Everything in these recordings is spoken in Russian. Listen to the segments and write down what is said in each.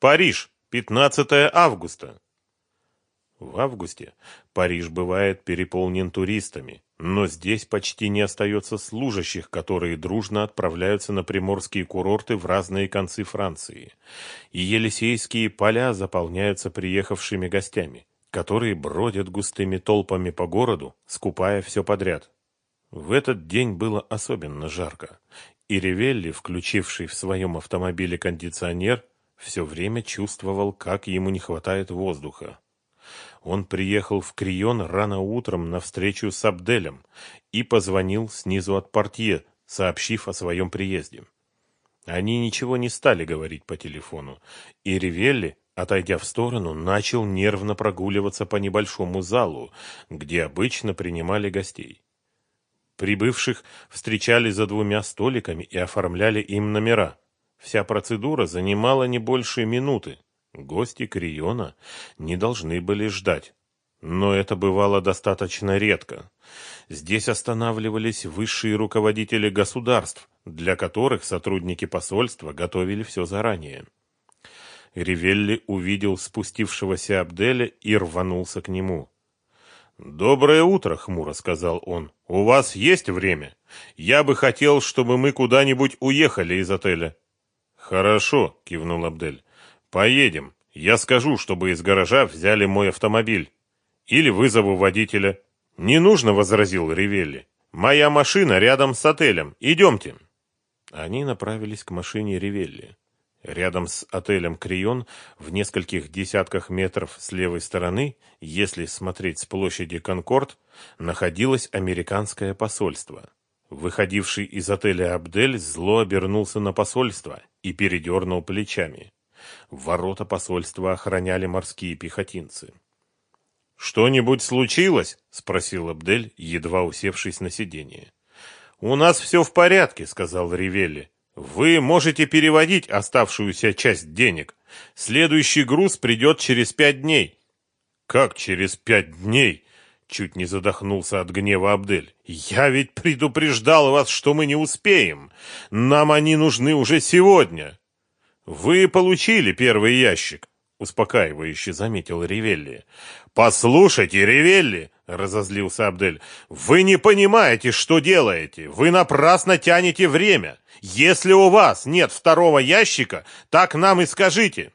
Париж, 15 августа. В августе Париж бывает переполнен туристами, но здесь почти не остается служащих, которые дружно отправляются на приморские курорты в разные концы Франции. И Елисейские поля заполняются приехавшими гостями, которые бродят густыми толпами по городу, скупая все подряд. В этот день было особенно жарко, и Ревелли, включивший в своем автомобиле кондиционер, все время чувствовал, как ему не хватает воздуха. Он приехал в Крион рано утром на встречу с Абделем и позвонил снизу от портье, сообщив о своем приезде. Они ничего не стали говорить по телефону, и Ривелли, отойдя в сторону, начал нервно прогуливаться по небольшому залу, где обычно принимали гостей. Прибывших встречали за двумя столиками и оформляли им номера. Вся процедура занимала не больше минуты. Гости Криона не должны были ждать. Но это бывало достаточно редко. Здесь останавливались высшие руководители государств, для которых сотрудники посольства готовили все заранее. Ривелли увидел спустившегося Абделя и рванулся к нему. «Доброе утро», — хмуро сказал он. «У вас есть время? Я бы хотел, чтобы мы куда-нибудь уехали из отеля». «Хорошо», — кивнул Абдель. «Поедем. Я скажу, чтобы из гаража взяли мой автомобиль. Или вызову водителя». «Не нужно», — возразил Ривелли. «Моя машина рядом с отелем. Идемте». Они направились к машине Ривелли. Рядом с отелем «Крион» в нескольких десятках метров с левой стороны, если смотреть с площади Конкорд, находилось американское посольство. Выходивший из отеля Абдель зло обернулся на посольство и передернул плечами. Ворота посольства охраняли морские пехотинцы. «Что-нибудь случилось?» — спросил Абдель, едва усевшись на сиденье. «У нас все в порядке», — сказал Ривелли. «Вы можете переводить оставшуюся часть денег. Следующий груз придет через пять дней». «Как через пять дней?» — чуть не задохнулся от гнева Абдель. «Я ведь предупреждал вас, что мы не успеем. Нам они нужны уже сегодня». «Вы получили первый ящик», — успокаивающе заметил Ривелли. «Послушайте, Ривелли!» — разозлился Абдель. «Вы не понимаете, что делаете. Вы напрасно тянете время. Если у вас нет второго ящика, так нам и скажите».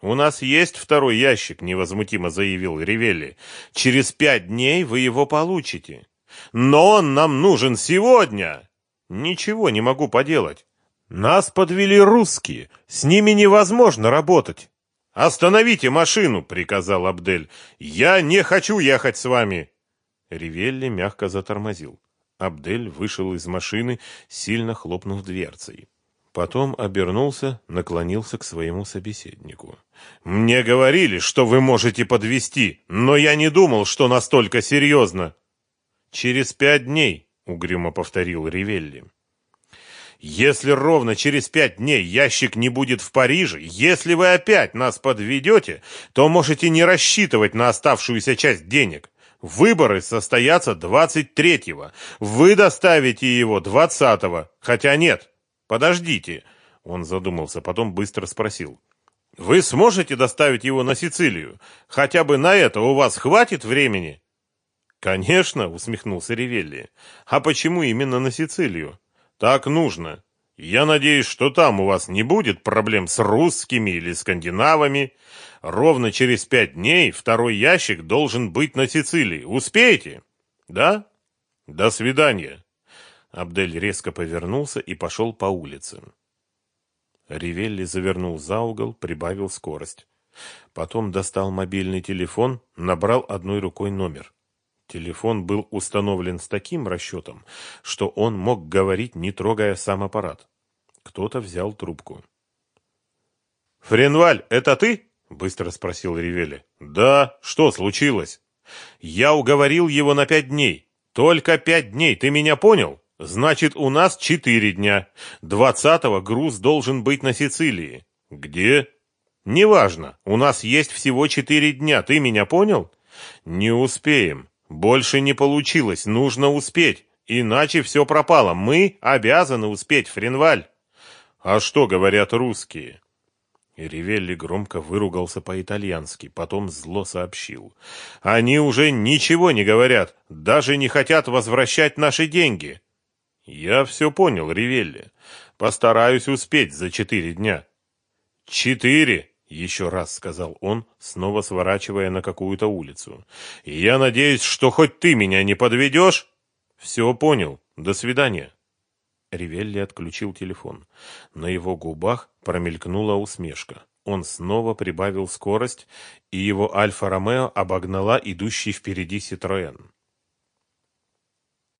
«У нас есть второй ящик», — невозмутимо заявил Ривелли. «Через пять дней вы его получите». «Но он нам нужен сегодня!» «Ничего не могу поделать. Нас подвели русские, с ними невозможно работать. Остановите машину, приказал Абдель. Я не хочу ехать с вами. Ривелли мягко затормозил. Абдель вышел из машины, сильно хлопнув дверцей. Потом обернулся, наклонился к своему собеседнику. «Мне говорили, что вы можете подвести, но я не думал, что настолько серьезно». «Через пять дней», — угрюмо повторил Ривелли. Если ровно через пять дней ящик не будет в Париже, если вы опять нас подведете, то можете не рассчитывать на оставшуюся часть денег. Выборы состоятся 23-го. Вы доставите его 20-го. Хотя нет. Подождите. Он задумался, потом быстро спросил. Вы сможете доставить его на Сицилию? Хотя бы на это у вас хватит времени? Конечно, усмехнулся Ривелли. А почему именно на Сицилию? Так нужно. Я надеюсь, что там у вас не будет проблем с русскими или скандинавами. Ровно через пять дней второй ящик должен быть на Сицилии. Успеете? Да? До свидания. Абдель резко повернулся и пошел по улице. Ривелли завернул за угол, прибавил скорость. Потом достал мобильный телефон, набрал одной рукой номер. Телефон был установлен с таким расчетом, что он мог говорить, не трогая сам аппарат. Кто-то взял трубку. «Френваль, это ты?» — быстро спросил Ривели. «Да, что случилось?» «Я уговорил его на пять дней. Только пять дней, ты меня понял? Значит, у нас четыре дня. Двадцатого груз должен быть на Сицилии». «Где?» «Неважно. У нас есть всего четыре дня, ты меня понял?» «Не успеем. Больше не получилось, нужно успеть, иначе все пропало. Мы обязаны успеть, Френваль. А что говорят русские? Ривелли громко выругался по-итальянски, потом зло сообщил. «Они уже ничего не говорят, даже не хотят возвращать наши деньги». «Я все понял, Ривелли. Постараюсь успеть за четыре дня». «Четыре?» — еще раз сказал он, снова сворачивая на какую-то улицу. «Я надеюсь, что хоть ты меня не подведешь?» «Все понял. До свидания». Ривелли отключил телефон. На его губах промелькнула усмешка. Он снова прибавил скорость, и его Альфа-Ромео обогнала идущий впереди Ситроен.